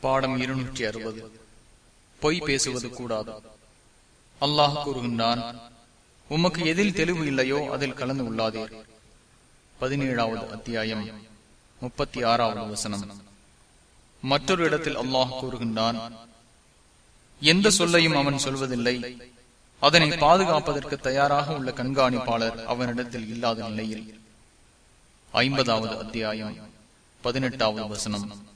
பாடம் இருநூற்றி அறுபது. பொய் பேசுவது கூடாது. அல்லாஹ் கூறுகின்றான் உமக்கு எதில் தெளிவு இல்லையோ அதில் கலந்து உள்ளாதீர் பதினேழாவது அத்தியாயம் முப்பத்தி ஆறாவது வசனம். மற்றொரு இடத்தில் அல்லாஹ் கூறுகின்றான் எந்த சொல்லையும் அவன் சொல்வதில்லை. அதனை பாதுகாப்பதற்கு தயாராக உள்ள கண்காணிப்பாளர் அவனிடத்தில் இல்லாத நிலையில். ஐம்பதாவது அத்தியாயம் பதினெட்டாவது வசனம்.